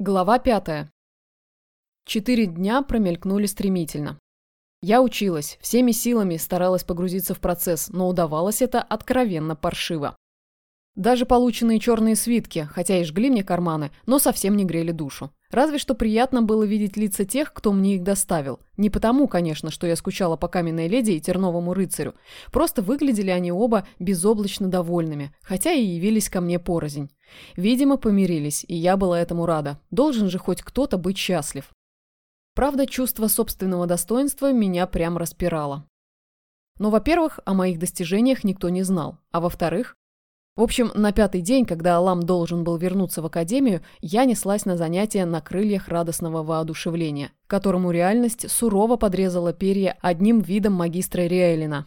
Глава пятая. Четыре дня промелькнули стремительно. Я училась, всеми силами старалась погрузиться в процесс, но удавалось это откровенно паршиво. Даже полученные черные свитки, хотя и жгли мне карманы, но совсем не грели душу. Разве что приятно было видеть лица тех, кто мне их доставил. Не потому, конечно, что я скучала по каменной леди и терновому рыцарю. Просто выглядели они оба безоблачно довольными, хотя и явились ко мне порознь. Видимо, помирились, и я была этому рада. Должен же хоть кто-то быть счастлив. Правда, чувство собственного достоинства меня прям распирало. Но, во-первых, о моих достижениях никто не знал, а во-вторых, в общем, на пятый день, когда Алам должен был вернуться в академию, я неслась на занятия на крыльях радостного воодушевления, которому реальность сурово подрезала перья одним видом магистра Риэлина.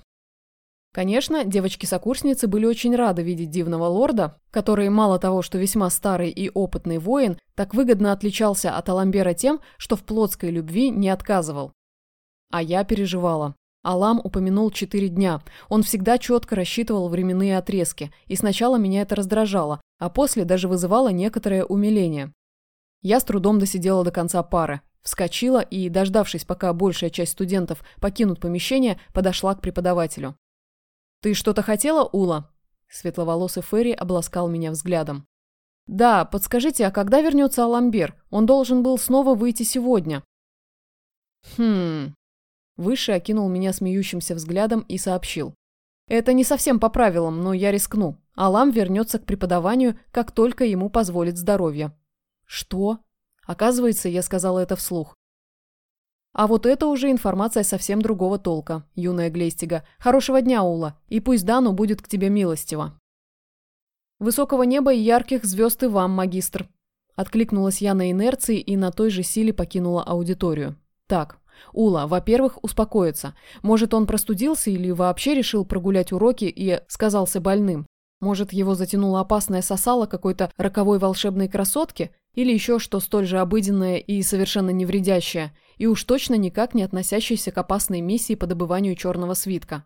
Конечно, девочки-сокурсницы были очень рады видеть дивного лорда, который мало того, что весьма старый и опытный воин, так выгодно отличался от Аламбера тем, что в плотской любви не отказывал. А я переживала. Алам упомянул четыре дня. Он всегда четко рассчитывал временные отрезки, и сначала меня это раздражало, а после даже вызывало некоторое умиление. Я с трудом досидела до конца пары, вскочила и, дождавшись, пока большая часть студентов покинут помещение, подошла к преподавателю. «Ты что-то хотела, Ула?» Светловолосый Ферри обласкал меня взглядом. «Да, подскажите, а когда вернется Аламбер? Он должен был снова выйти сегодня». «Хм...» Выше окинул меня смеющимся взглядом и сообщил. «Это не совсем по правилам, но я рискну. Алам вернется к преподаванию, как только ему позволит здоровье». «Что?» Оказывается, я сказала это вслух. А вот это уже информация совсем другого толка, юная Глейстига. Хорошего дня, Ула, и пусть Дану будет к тебе милостиво. Высокого неба и ярких звезд и вам, магистр. Откликнулась я на инерции и на той же силе покинула аудиторию. Так, Ула, во-первых, успокоиться. Может, он простудился или вообще решил прогулять уроки и сказался больным. Может, его затянула опасная сосала какой-то роковой волшебной красотки? Или еще что столь же обыденное и совершенно невредящее, и уж точно никак не относящееся к опасной миссии по добыванию черного свитка.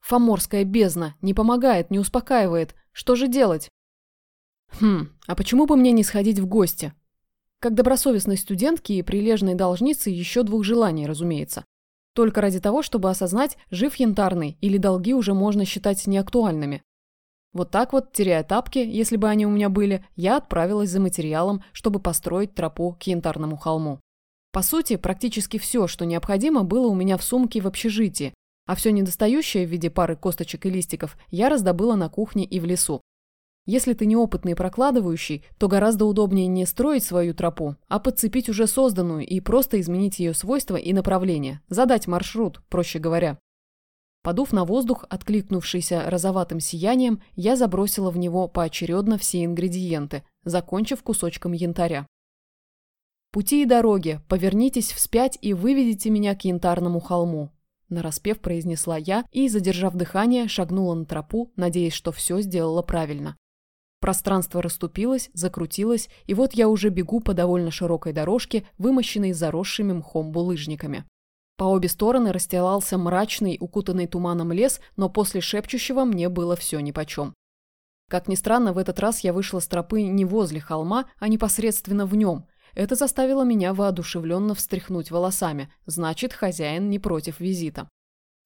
Фоморская бездна не помогает, не успокаивает. Что же делать? Хм, а почему бы мне не сходить в гости? Как добросовестной студентки и прилежной должницы еще двух желаний, разумеется. Только ради того, чтобы осознать, жив янтарный или долги уже можно считать неактуальными. Вот так вот, теряя тапки, если бы они у меня были, я отправилась за материалом, чтобы построить тропу к янтарному холму. По сути, практически все, что необходимо, было у меня в сумке в общежитии, а все недостающее в виде пары косточек и листиков я раздобыла на кухне и в лесу. Если ты неопытный прокладывающий, то гораздо удобнее не строить свою тропу, а подцепить уже созданную и просто изменить ее свойства и направление, задать маршрут, проще говоря. Подув на воздух, откликнувшийся розоватым сиянием, я забросила в него поочередно все ингредиенты, закончив кусочком янтаря. «Пути и дороги, повернитесь вспять и выведите меня к янтарному холму», нараспев произнесла я и, задержав дыхание, шагнула на тропу, надеясь, что все сделала правильно. Пространство расступилось, закрутилось, и вот я уже бегу по довольно широкой дорожке, вымощенной заросшими мхом булыжниками. По обе стороны расстилался мрачный, укутанный туманом лес, но после шепчущего мне было все нипочем. Как ни странно, в этот раз я вышла с тропы не возле холма, а непосредственно в нем. Это заставило меня воодушевленно встряхнуть волосами, значит, хозяин не против визита.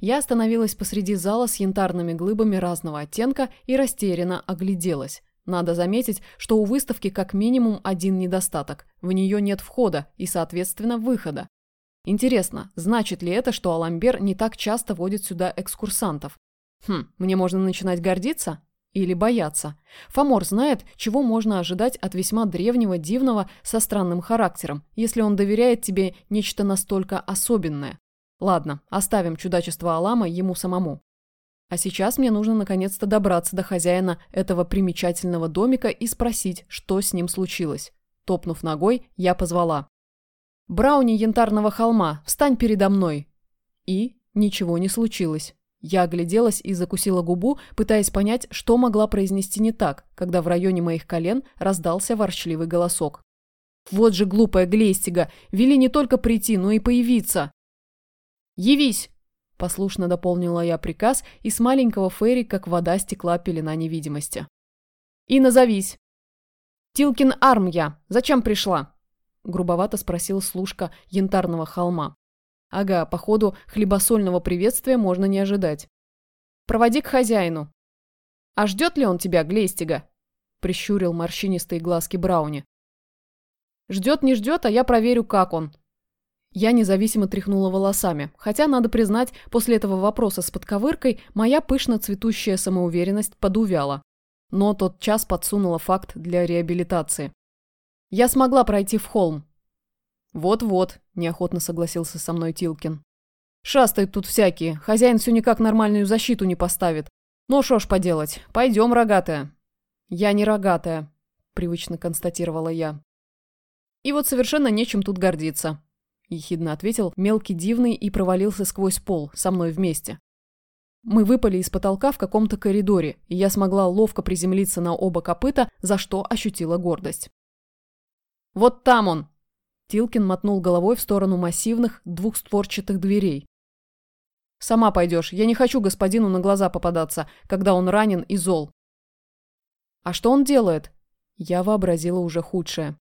Я остановилась посреди зала с янтарными глыбами разного оттенка и растерянно огляделась. Надо заметить, что у выставки как минимум один недостаток. В нее нет входа и, соответственно, выхода. Интересно, значит ли это, что Аламбер не так часто водит сюда экскурсантов? Хм, мне можно начинать гордиться? Или бояться? Фомор знает, чего можно ожидать от весьма древнего, дивного, со странным характером, если он доверяет тебе нечто настолько особенное. Ладно, оставим чудачество Алама ему самому. А сейчас мне нужно наконец-то добраться до хозяина этого примечательного домика и спросить, что с ним случилось. Топнув ногой, я позвала. «Брауни янтарного холма, встань передо мной!» И ничего не случилось. Я огляделась и закусила губу, пытаясь понять, что могла произнести не так, когда в районе моих колен раздался ворчливый голосок. «Вот же глупая Глейстига! Вели не только прийти, но и появиться!» «Явись!» Послушно дополнила я приказ, и с маленького Ферри, как вода, стекла пелена невидимости. «И назовись!» «Тилкин Арм я! Зачем пришла?» грубовато спросил служка янтарного холма. Ага, походу, хлебосольного приветствия можно не ожидать. Проводи к хозяину. А ждет ли он тебя, Глейстига? Прищурил морщинистые глазки Брауни. Ждет, не ждет, а я проверю, как он. Я независимо тряхнула волосами, хотя, надо признать, после этого вопроса с подковыркой моя пышно цветущая самоуверенность подувяла. Но тот час подсунула факт для реабилитации. Я смогла пройти в холм. Вот-вот, неохотно согласился со мной Тилкин. Шастают тут всякие, хозяин все никак нормальную защиту не поставит. Ну шо ж поделать, пойдем, рогатая. Я не рогатая, привычно констатировала я. И вот совершенно нечем тут гордиться. – ехидно ответил мелкий дивный и провалился сквозь пол, со мной вместе. Мы выпали из потолка в каком-то коридоре, и я смогла ловко приземлиться на оба копыта, за что ощутила гордость. «Вот там он!» Тилкин мотнул головой в сторону массивных двухстворчатых дверей. «Сама пойдешь. Я не хочу господину на глаза попадаться, когда он ранен и зол». «А что он делает?» Я вообразила уже худшее.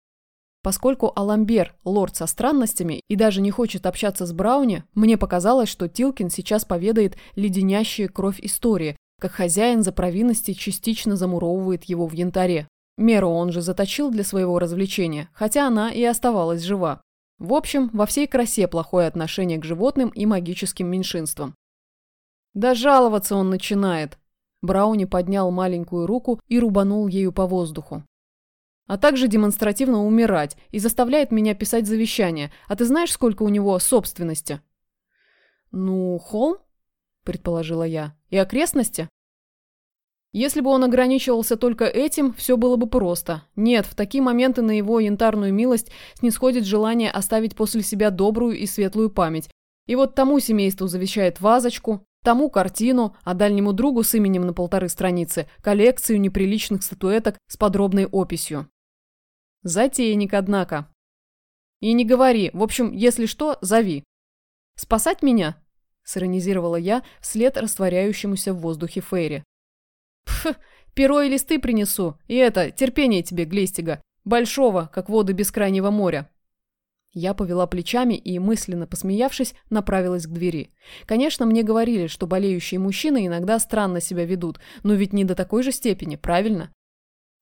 Поскольку Аламбер – лорд со странностями и даже не хочет общаться с Брауни, мне показалось, что Тилкин сейчас поведает леденящие кровь истории, как хозяин за провинности частично замуровывает его в янтаре. Меру он же заточил для своего развлечения, хотя она и оставалась жива. В общем, во всей красе плохое отношение к животным и магическим меньшинствам. Да жаловаться он начинает. Брауни поднял маленькую руку и рубанул ею по воздуху а также демонстративно умирать и заставляет меня писать завещание. А ты знаешь, сколько у него собственности? Ну, холм, предположила я. И окрестности? Если бы он ограничивался только этим, все было бы просто. Нет, в такие моменты на его янтарную милость снисходит желание оставить после себя добрую и светлую память. И вот тому семейству завещает вазочку, тому картину, а дальнему другу с именем на полторы страницы – коллекцию неприличных статуэток с подробной описью. Затейник, однако. И не говори, в общем, если что, зови. Спасать меня? Сиронизировала я вслед растворяющемуся в воздухе Фейри. Пф, перо и листы принесу, и это, терпение тебе, Глестига, большого, как воды бескрайнего моря. Я повела плечами и, мысленно посмеявшись, направилась к двери. Конечно, мне говорили, что болеющие мужчины иногда странно себя ведут, но ведь не до такой же степени, правильно?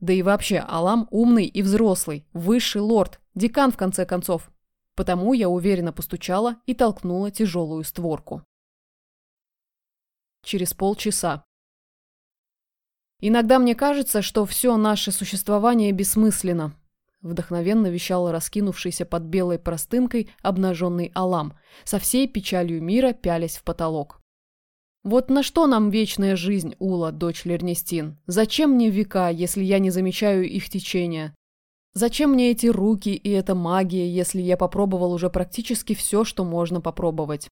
Да и вообще, Алам умный и взрослый, высший лорд, декан в конце концов. Потому я уверенно постучала и толкнула тяжелую створку. Через полчаса. Иногда мне кажется, что все наше существование бессмысленно. Вдохновенно вещал раскинувшийся под белой простынкой обнаженный Алам, со всей печалью мира пялясь в потолок. Вот на что нам вечная жизнь, Ула, дочь Лернестин? Зачем мне века, если я не замечаю их течения? Зачем мне эти руки и эта магия, если я попробовал уже практически все, что можно попробовать?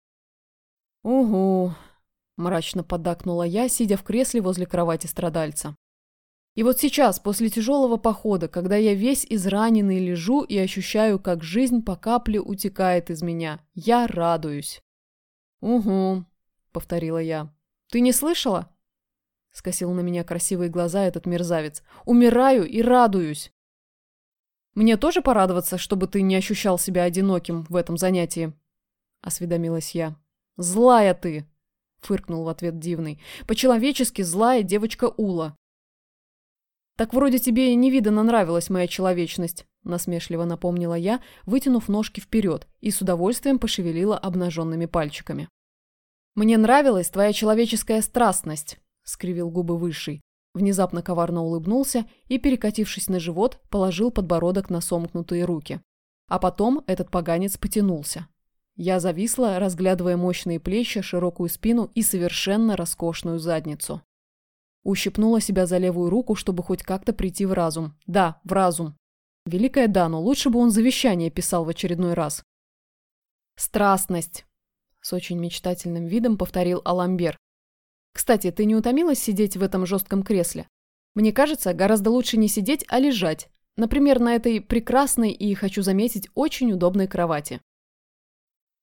Угу, мрачно поддакнула я, сидя в кресле возле кровати страдальца. И вот сейчас, после тяжелого похода, когда я весь израненный лежу и ощущаю, как жизнь по капле утекает из меня, я радуюсь. Угу, повторила я. «Ты не слышала?» Скосил на меня красивые глаза этот мерзавец. «Умираю и радуюсь!» «Мне тоже порадоваться, чтобы ты не ощущал себя одиноким в этом занятии?» Осведомилась я. «Злая ты!» Фыркнул в ответ Дивный. «По-человечески злая девочка Ула». «Так вроде тебе не видно нравилась моя человечность», насмешливо напомнила я, вытянув ножки вперед и с удовольствием пошевелила обнаженными пальчиками. «Мне нравилась твоя человеческая страстность», — скривил губы Высший. Внезапно коварно улыбнулся и, перекатившись на живот, положил подбородок на сомкнутые руки. А потом этот поганец потянулся. Я зависла, разглядывая мощные плечи, широкую спину и совершенно роскошную задницу. Ущипнула себя за левую руку, чтобы хоть как-то прийти в разум. Да, в разум. Великая Дану, лучше бы он завещание писал в очередной раз. Страстность. С очень мечтательным видом повторил Аламбер. «Кстати, ты не утомилась сидеть в этом жестком кресле? Мне кажется, гораздо лучше не сидеть, а лежать. Например, на этой прекрасной и, хочу заметить, очень удобной кровати».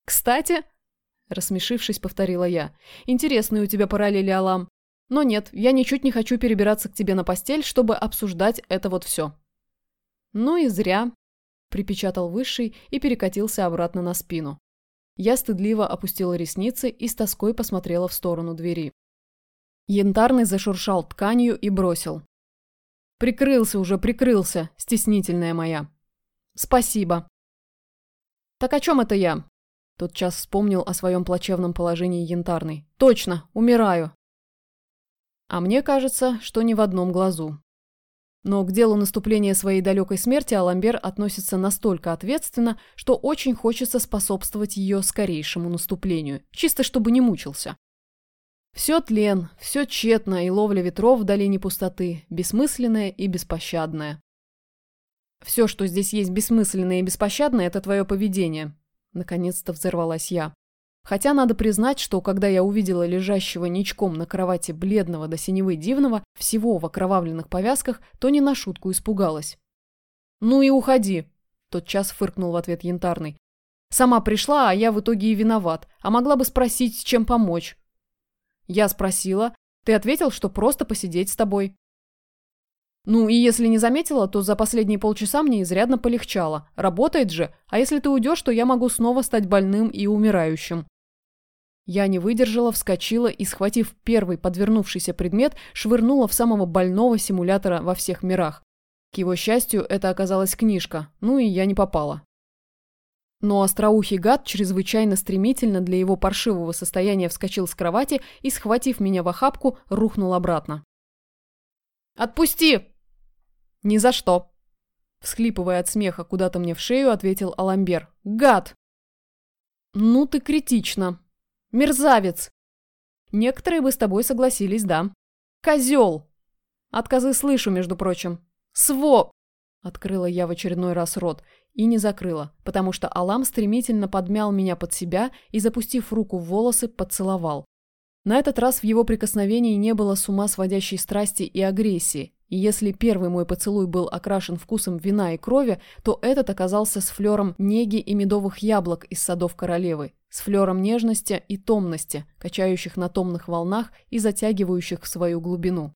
«Кстати...» – рассмешившись, повторила я. «Интересные у тебя параллели, Алам. Но нет, я ничуть не хочу перебираться к тебе на постель, чтобы обсуждать это вот все». «Ну и зря», припечатал Высший и перекатился обратно на спину. Я стыдливо опустила ресницы и с тоской посмотрела в сторону двери. Янтарный зашуршал тканью и бросил. «Прикрылся уже, прикрылся, стеснительная моя». «Спасибо». «Так о чем это я?» Тотчас вспомнил о своем плачевном положении Янтарный. «Точно, умираю». А мне кажется, что ни в одном глазу. Но к делу наступления своей далекой смерти Аламбер относится настолько ответственно, что очень хочется способствовать ее скорейшему наступлению, чисто чтобы не мучился. Все тлен, все тщетно и ловля ветров в долине пустоты, бессмысленное и беспощадное. Все, что здесь есть бессмысленное и беспощадное, это твое поведение. Наконец-то взорвалась я. Хотя надо признать, что когда я увидела лежащего ничком на кровати бледного до синевы дивного, всего в окровавленных повязках, то не на шутку испугалась. «Ну и уходи!» – тотчас фыркнул в ответ Янтарный. «Сама пришла, а я в итоге и виноват, а могла бы спросить, чем помочь». Я спросила, ты ответил, что просто посидеть с тобой. Ну и если не заметила, то за последние полчаса мне изрядно полегчало. Работает же, а если ты уйдешь, то я могу снова стать больным и умирающим. Я не выдержала, вскочила и, схватив первый подвернувшийся предмет, швырнула в самого больного симулятора во всех мирах. К его счастью, это оказалась книжка, ну и я не попала. Но остроухий гад чрезвычайно стремительно для его паршивого состояния вскочил с кровати и, схватив меня в охапку, рухнул обратно. «Отпусти!» «Ни за что!» Всхлипывая от смеха куда-то мне в шею, ответил Аламбер. «Гад!» «Ну ты критично!» Мерзавец! Некоторые бы с тобой согласились, да. Козел! Отказы слышу, между прочим. Сво! Открыла я в очередной раз рот и не закрыла, потому что Алам стремительно подмял меня под себя и, запустив руку в волосы, поцеловал. На этот раз в его прикосновении не было с ума сводящей страсти и агрессии, и если первый мой поцелуй был окрашен вкусом вина и крови, то этот оказался с флером неги и медовых яблок из садов королевы, с флером нежности и томности, качающих на томных волнах и затягивающих в свою глубину.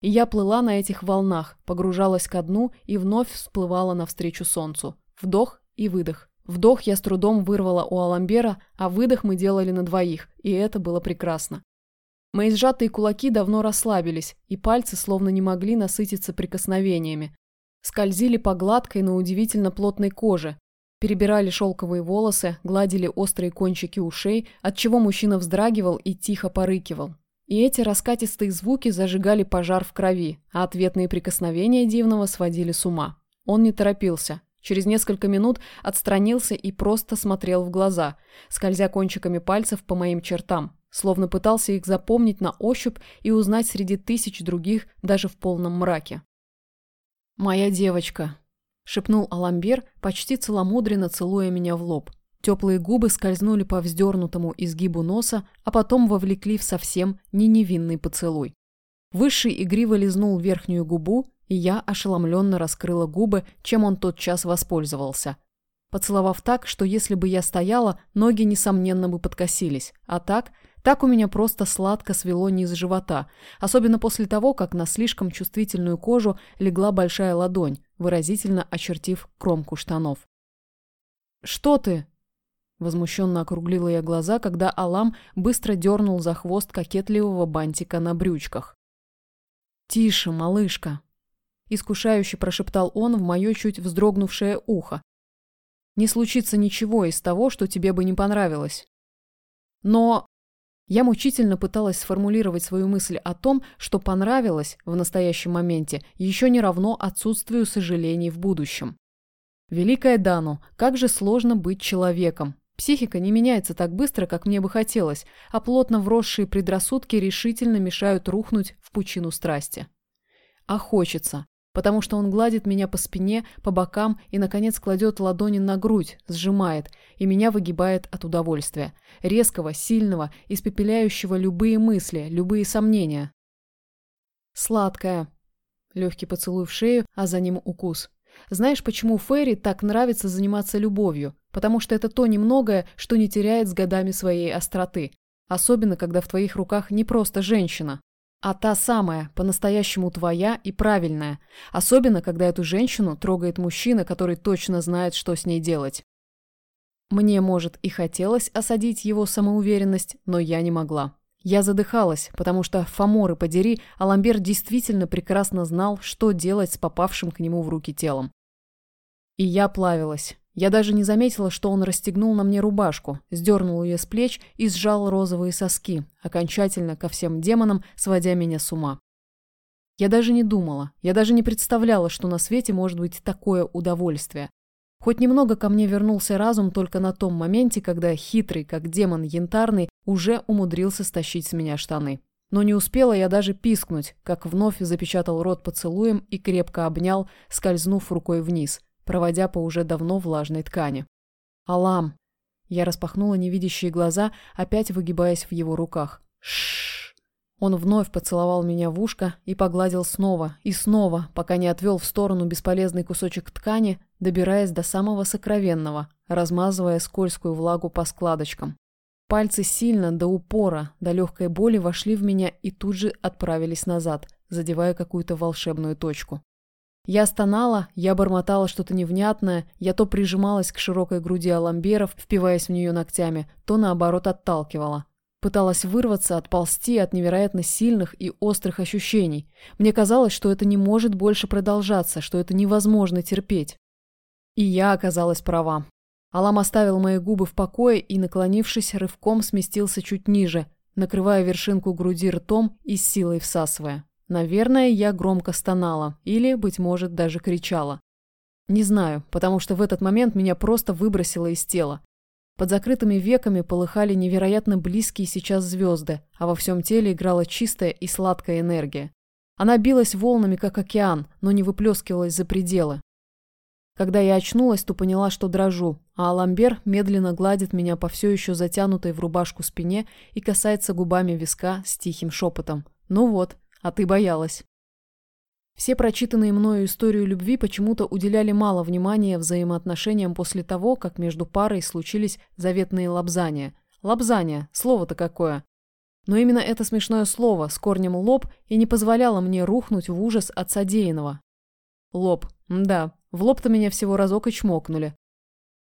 И я плыла на этих волнах, погружалась ко дну и вновь всплывала навстречу солнцу. Вдох и выдох. Вдох я с трудом вырвала у Аламбера, а выдох мы делали на двоих, и это было прекрасно. Мои сжатые кулаки давно расслабились, и пальцы словно не могли насытиться прикосновениями. Скользили по гладкой, но удивительно плотной коже, Перебирали шелковые волосы, гладили острые кончики ушей, отчего мужчина вздрагивал и тихо порыкивал. И эти раскатистые звуки зажигали пожар в крови, а ответные прикосновения дивного сводили с ума. Он не торопился. Через несколько минут отстранился и просто смотрел в глаза, скользя кончиками пальцев по моим чертам, словно пытался их запомнить на ощупь и узнать среди тысяч других даже в полном мраке. «Моя девочка», шепнул Аламбер, почти целомудренно целуя меня в лоб. Теплые губы скользнули по вздернутому изгибу носа, а потом вовлекли в совсем не невинный поцелуй. Высший игриво лизнул верхнюю губу, и я ошеломленно раскрыла губы, чем он тот час воспользовался. Поцеловав так, что если бы я стояла, ноги, несомненно, бы подкосились, а так так у меня просто сладко свело низ живота, особенно после того, как на слишком чувствительную кожу легла большая ладонь, выразительно очертив кромку штанов. «Что ты?» Возмущенно округлила я глаза, когда Алам быстро дернул за хвост кокетливого бантика на брючках. «Тише, малышка!» Искушающе прошептал он в мое чуть вздрогнувшее ухо. «Не случится ничего из того, что тебе бы не понравилось». «Но...» Я мучительно пыталась сформулировать свою мысль о том, что понравилось в настоящем моменте, еще не равно отсутствию сожалений в будущем. Великая Дану, как же сложно быть человеком. Психика не меняется так быстро, как мне бы хотелось, а плотно вросшие предрассудки решительно мешают рухнуть в пучину страсти. А хочется потому что он гладит меня по спине, по бокам и, наконец, кладет ладони на грудь, сжимает, и меня выгибает от удовольствия. Резкого, сильного, испепеляющего любые мысли, любые сомнения. Сладкая. Легкий поцелуй в шею, а за ним укус. Знаешь, почему Ферри так нравится заниматься любовью? Потому что это то немногое, что не теряет с годами своей остроты. Особенно, когда в твоих руках не просто женщина. А та самая, по-настоящему твоя и правильная, особенно когда эту женщину трогает мужчина, который точно знает, что с ней делать. Мне, может, и хотелось осадить его самоуверенность, но я не могла. Я задыхалась, потому что, фаморы подери, Аламбер действительно прекрасно знал, что делать с попавшим к нему в руки телом. И я плавилась. Я даже не заметила, что он расстегнул на мне рубашку, сдернул ее с плеч и сжал розовые соски, окончательно ко всем демонам, сводя меня с ума. Я даже не думала, я даже не представляла, что на свете может быть такое удовольствие. Хоть немного ко мне вернулся разум только на том моменте, когда хитрый, как демон янтарный, уже умудрился стащить с меня штаны. Но не успела я даже пискнуть, как вновь запечатал рот поцелуем и крепко обнял, скользнув рукой вниз, проводя по уже давно влажной ткани. «Алам!» Я распахнула невидящие глаза, опять выгибаясь в его руках. Шш. Он вновь поцеловал меня в ушко и погладил снова и снова, пока не отвел в сторону бесполезный кусочек ткани, добираясь до самого сокровенного, размазывая скользкую влагу по складочкам. Пальцы сильно, до упора, до легкой боли вошли в меня и тут же отправились назад, задевая какую-то волшебную точку. Я стонала, я бормотала что-то невнятное, я то прижималась к широкой груди аламберов, впиваясь в нее ногтями, то наоборот отталкивала. Пыталась вырваться, отползти от невероятно сильных и острых ощущений. Мне казалось, что это не может больше продолжаться, что это невозможно терпеть. И я оказалась права. Алам оставил мои губы в покое и, наклонившись, рывком сместился чуть ниже, накрывая вершинку груди ртом и силой всасывая. Наверное, я громко стонала или, быть может, даже кричала. Не знаю, потому что в этот момент меня просто выбросило из тела. Под закрытыми веками полыхали невероятно близкие сейчас звезды, а во всем теле играла чистая и сладкая энергия. Она билась волнами, как океан, но не выплескивалась за пределы. Когда я очнулась, то поняла, что дрожу, а Аламбер медленно гладит меня по все еще затянутой в рубашку спине и касается губами виска с тихим шепотом. «Ну вот, а ты боялась». Все прочитанные мною историю любви почему-то уделяли мало внимания взаимоотношениям после того, как между парой случились заветные лобзания. Лобзания, слово-то какое. Но именно это смешное слово с корнем «лоб» и не позволяло мне рухнуть в ужас от содеянного. Лоб. Да, в лоб-то меня всего разок и чмокнули.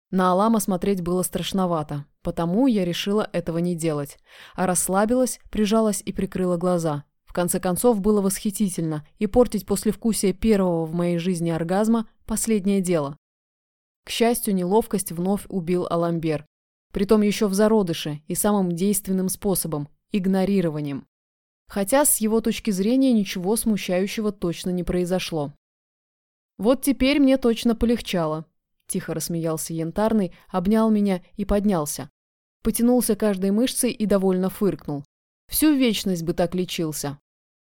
На Алама смотреть было страшновато, потому я решила этого не делать, а расслабилась, прижалась и прикрыла глаза конце концов, было восхитительно, и портить послевкусие первого в моей жизни оргазма – последнее дело. К счастью, неловкость вновь убил Аламбер. Притом еще в зародыше и самым действенным способом – игнорированием. Хотя с его точки зрения ничего смущающего точно не произошло. «Вот теперь мне точно полегчало», – тихо рассмеялся Янтарный, обнял меня и поднялся. Потянулся каждой мышцей и довольно фыркнул. Всю вечность бы так лечился.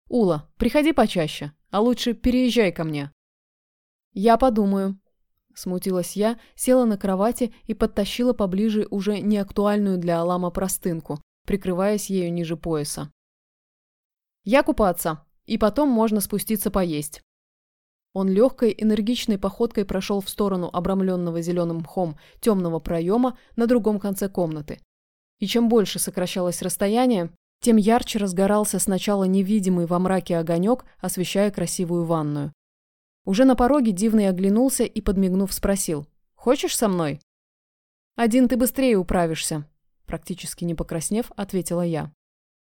«Ула, приходи почаще, а лучше переезжай ко мне». «Я подумаю», – смутилась я, села на кровати и подтащила поближе уже неактуальную для Алама простынку, прикрываясь ею ниже пояса. «Я купаться, и потом можно спуститься поесть». Он легкой, энергичной походкой прошел в сторону обрамленного зеленым мхом темного проема на другом конце комнаты. И чем больше сокращалось расстояние, тем ярче разгорался сначала невидимый во мраке огонек, освещая красивую ванную. Уже на пороге Дивный оглянулся и, подмигнув, спросил. «Хочешь со мной?» «Один ты быстрее управишься», – практически не покраснев, ответила я.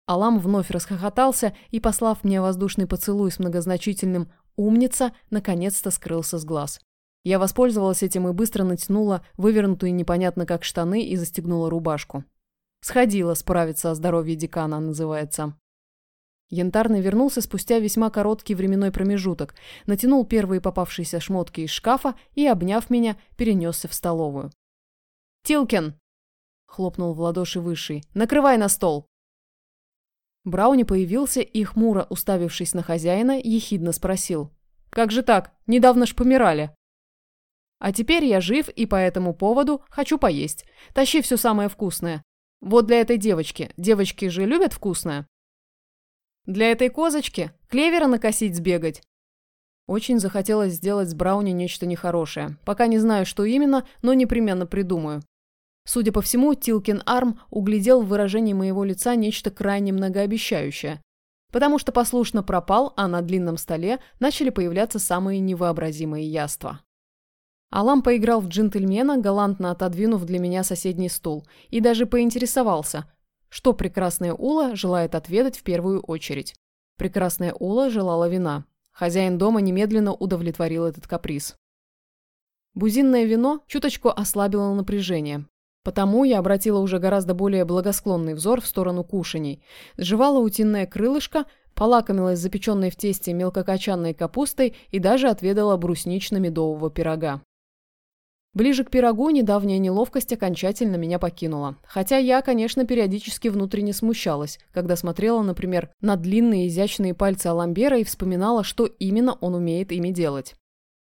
Алам вновь расхохотался и, послав мне воздушный поцелуй с многозначительным «умница», наконец-то скрылся с глаз. Я воспользовалась этим и быстро натянула вывернутую непонятно как штаны и застегнула рубашку. Сходила справиться о здоровье декана, называется. Янтарный вернулся спустя весьма короткий временной промежуток, натянул первые попавшиеся шмотки из шкафа и, обняв меня, перенесся в столовую. «Тилкин!» – хлопнул в ладоши Высший. «Накрывай на стол!» Брауни появился и, хмуро уставившись на хозяина, ехидно спросил. «Как же так? Недавно ж помирали!» «А теперь я жив и по этому поводу хочу поесть. Тащи все самое вкусное. Вот для этой девочки. Девочки же любят вкусное. Для этой козочки клевера накосить сбегать. Очень захотелось сделать с Брауни нечто нехорошее. Пока не знаю, что именно, но непременно придумаю. Судя по всему, Тилкин Арм углядел в выражении моего лица нечто крайне многообещающее. потому что послушно пропал, а на длинном столе начали появляться самые невообразимые яства. Алам поиграл в джентльмена, галантно отодвинув для меня соседний стул, и даже поинтересовался, что прекрасная Ула желает отведать в первую очередь. Прекрасная Ула желала вина. Хозяин дома немедленно удовлетворил этот каприз. Бузинное вино чуточку ослабило напряжение. Потому я обратила уже гораздо более благосклонный взор в сторону кушаний. Сживала утиное крылышко, полакомилась запеченной в тесте мелкокочанной капустой и даже отведала бруснично-медового пирога. Ближе к пирогу недавняя неловкость окончательно меня покинула. Хотя я, конечно, периодически внутренне смущалась, когда смотрела, например, на длинные изящные пальцы Аламбера и вспоминала, что именно он умеет ими делать.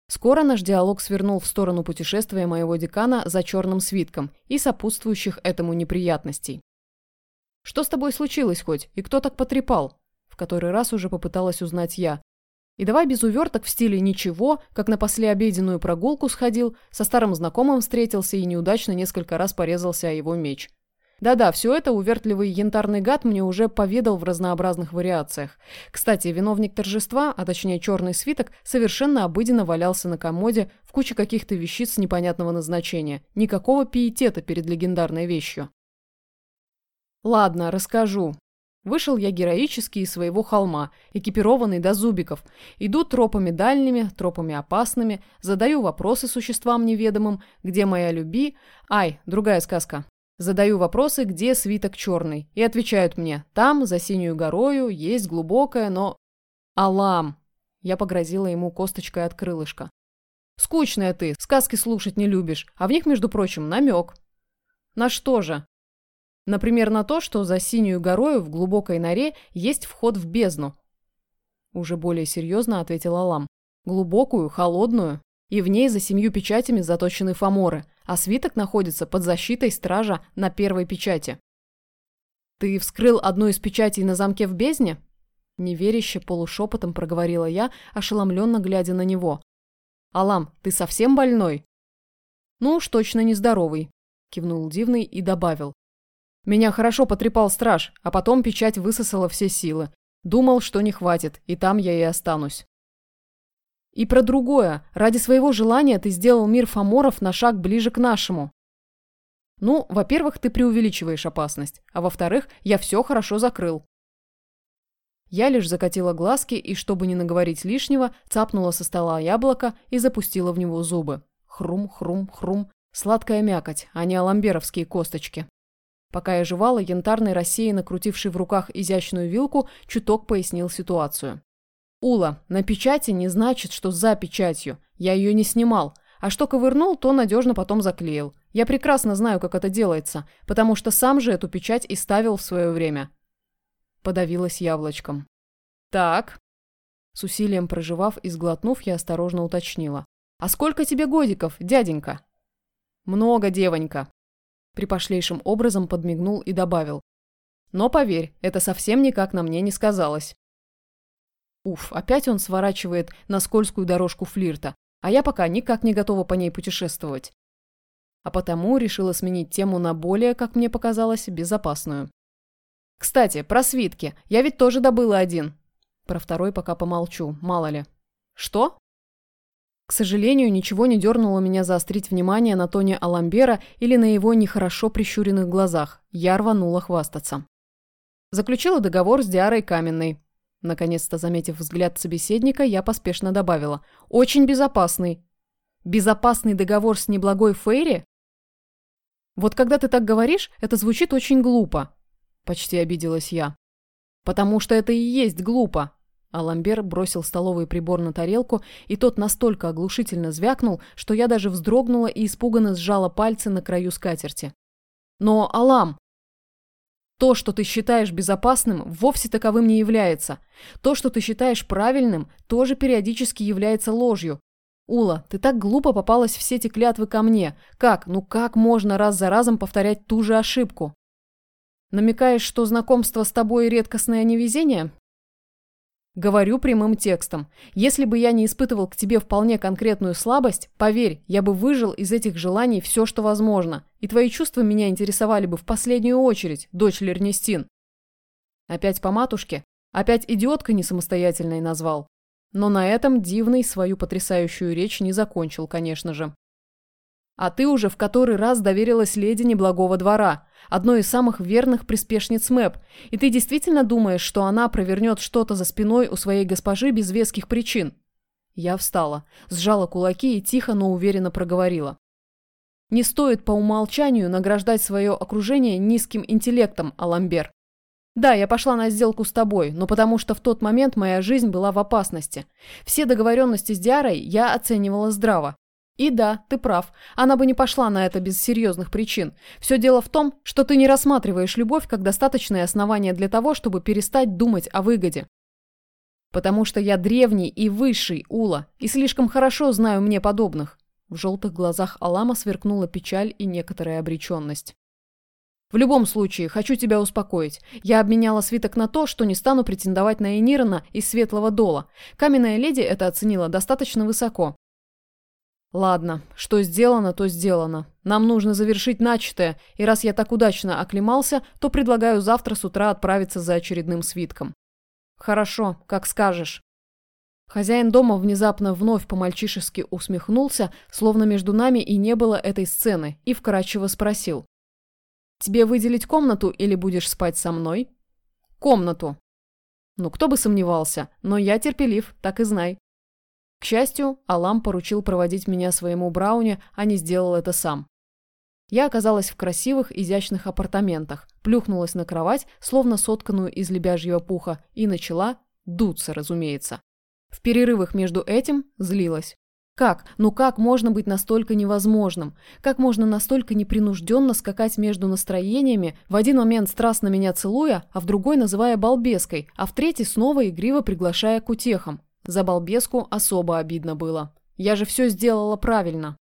Скоро наш диалог свернул в сторону путешествия моего декана за черным свитком и сопутствующих этому неприятностей. «Что с тобой случилось хоть? И кто так потрепал?» В который раз уже попыталась узнать я. И давай без уверток в стиле «ничего», как на послеобеденную прогулку сходил, со старым знакомым встретился и неудачно несколько раз порезался о его меч. Да-да, все это увертливый янтарный гад мне уже поведал в разнообразных вариациях. Кстати, виновник торжества, а точнее черный свиток, совершенно обыденно валялся на комоде в куче каких-то вещиц непонятного назначения. Никакого пиетета перед легендарной вещью. Ладно, расскажу. Вышел я героически из своего холма, экипированный до зубиков. Иду тропами дальними, тропами опасными, задаю вопросы существам неведомым, где моя люби... Ай, другая сказка. Задаю вопросы, где свиток черный, и отвечают мне, там, за синюю горою, есть глубокая, но... Алам! Я погрозила ему косточкой от крылышка. Скучная ты, сказки слушать не любишь, а в них, между прочим, намек. На что же? Например, на то, что за синюю горою в глубокой норе есть вход в бездну. Уже более серьезно ответил Алам. Глубокую, холодную, и в ней за семью печатями заточены фаморы, а свиток находится под защитой стража на первой печати. «Ты вскрыл одну из печатей на замке в бездне?» Неверяще полушепотом проговорила я, ошеломленно глядя на него. «Алам, ты совсем больной?» «Ну уж точно нездоровый», – кивнул Дивный и добавил. «Меня хорошо потрепал страж, а потом печать высосала все силы. Думал, что не хватит, и там я и останусь». И про другое. Ради своего желания ты сделал мир фаморов на шаг ближе к нашему. Ну, во-первых, ты преувеличиваешь опасность, а во-вторых, я все хорошо закрыл. Я лишь закатила глазки и, чтобы не наговорить лишнего, цапнула со стола яблоко и запустила в него зубы. Хрум, хрум, хрум. Сладкая мякоть, а не аламберовские косточки. Пока я жевала, янтарный рассеянно крутивший в руках изящную вилку, чуток пояснил ситуацию. Ула, на печати не значит, что за печатью. Я ее не снимал. А что ковырнул, то надежно потом заклеил. Я прекрасно знаю, как это делается, потому что сам же эту печать и ставил в свое время. Подавилась яблочком. Так. С усилием проживав и сглотнув, я осторожно уточнила. «А сколько тебе годиков, дяденька?» «Много, девонька», — припошлейшим образом подмигнул и добавил. «Но поверь, это совсем никак на мне не сказалось. Уф, опять он сворачивает на скользкую дорожку флирта, а я пока никак не готова по ней путешествовать. А потому решила сменить тему на более, как мне показалось, безопасную. Кстати, про свитки. Я ведь тоже добыла один. Про второй пока помолчу, мало ли. Что? К сожалению, ничего не дернуло меня заострить внимание на тоне Аламбера или на его нехорошо прищуренных глазах. Я рванула хвастаться. Заключила договор с Диарой Каменной. Наконец-то, заметив взгляд собеседника, я поспешно добавила. «Очень безопасный». «Безопасный договор с неблагой Фейри?» «Вот когда ты так говоришь, это звучит очень глупо», – почти обиделась я. «Потому что это и есть глупо», Аламбер бросил столовый прибор на тарелку, и тот настолько оглушительно звякнул, что я даже вздрогнула и испуганно сжала пальцы на краю скатерти. «Но, Алам, то, что ты считаешь безопасным, вовсе таковым не является. То, что ты считаешь правильным, тоже периодически является ложью. Ула, ты так глупо попалась в сети клятвы ко мне. Как, ну как можно раз за разом повторять ту же ошибку? Намекаешь, что знакомство с тобой редкостное невезение? Говорю прямым текстом. Если бы я не испытывал к тебе вполне конкретную слабость, поверь, я бы выжил из этих желаний все, что возможно. И твои чувства меня интересовали бы в последнюю очередь, дочь Лернестин. Опять по матушке? Опять идиоткой не самостоятельной назвал. Но на этом Дивный свою потрясающую речь не закончил, конечно же. А ты уже в который раз доверилась леди неблагого двора, одной из самых верных приспешниц Мэп, и ты действительно думаешь, что она провернет что-то за спиной у своей госпожи без веских причин? Я встала, сжала кулаки и тихо, но уверенно проговорила. Не стоит по умолчанию награждать свое окружение низким интеллектом, Аламбер. Да, я пошла на сделку с тобой, но потому что в тот момент моя жизнь была в опасности. Все договоренности с Диарой я оценивала здраво. И да, ты прав, она бы не пошла на это без серьезных причин. Все дело в том, что ты не рассматриваешь любовь как достаточное основание для того, чтобы перестать думать о выгоде. Потому что я древний и высший, Ула, и слишком хорошо знаю мне подобных. В желтых глазах Алама сверкнула печаль и некоторая обреченность. В любом случае, хочу тебя успокоить. Я обменяла свиток на то, что не стану претендовать на Энирона из Светлого Дола. Каменная леди это оценила достаточно высоко. Ладно, что сделано, то сделано. Нам нужно завершить начатое, и раз я так удачно оклемался, то предлагаю завтра с утра отправиться за очередным свитком. Хорошо, как скажешь. Хозяин дома внезапно вновь по-мальчишески усмехнулся, словно между нами и не было этой сцены, и вкратчиво спросил. Тебе выделить комнату или будешь спать со мной? Комнату. Ну, кто бы сомневался, но я терпелив, так и знай. К счастью, Алам поручил проводить меня своему Брауне, а не сделал это сам. Я оказалась в красивых, изящных апартаментах, плюхнулась на кровать, словно сотканную из лебяжьего пуха, и начала дуться, разумеется. В перерывах между этим злилась. Как? Ну как можно быть настолько невозможным? Как можно настолько непринужденно скакать между настроениями, в один момент страстно меня целуя, а в другой называя балбеской, а в третий снова игриво приглашая к утехам? За балбеску особо обидно было. Я же все сделала правильно.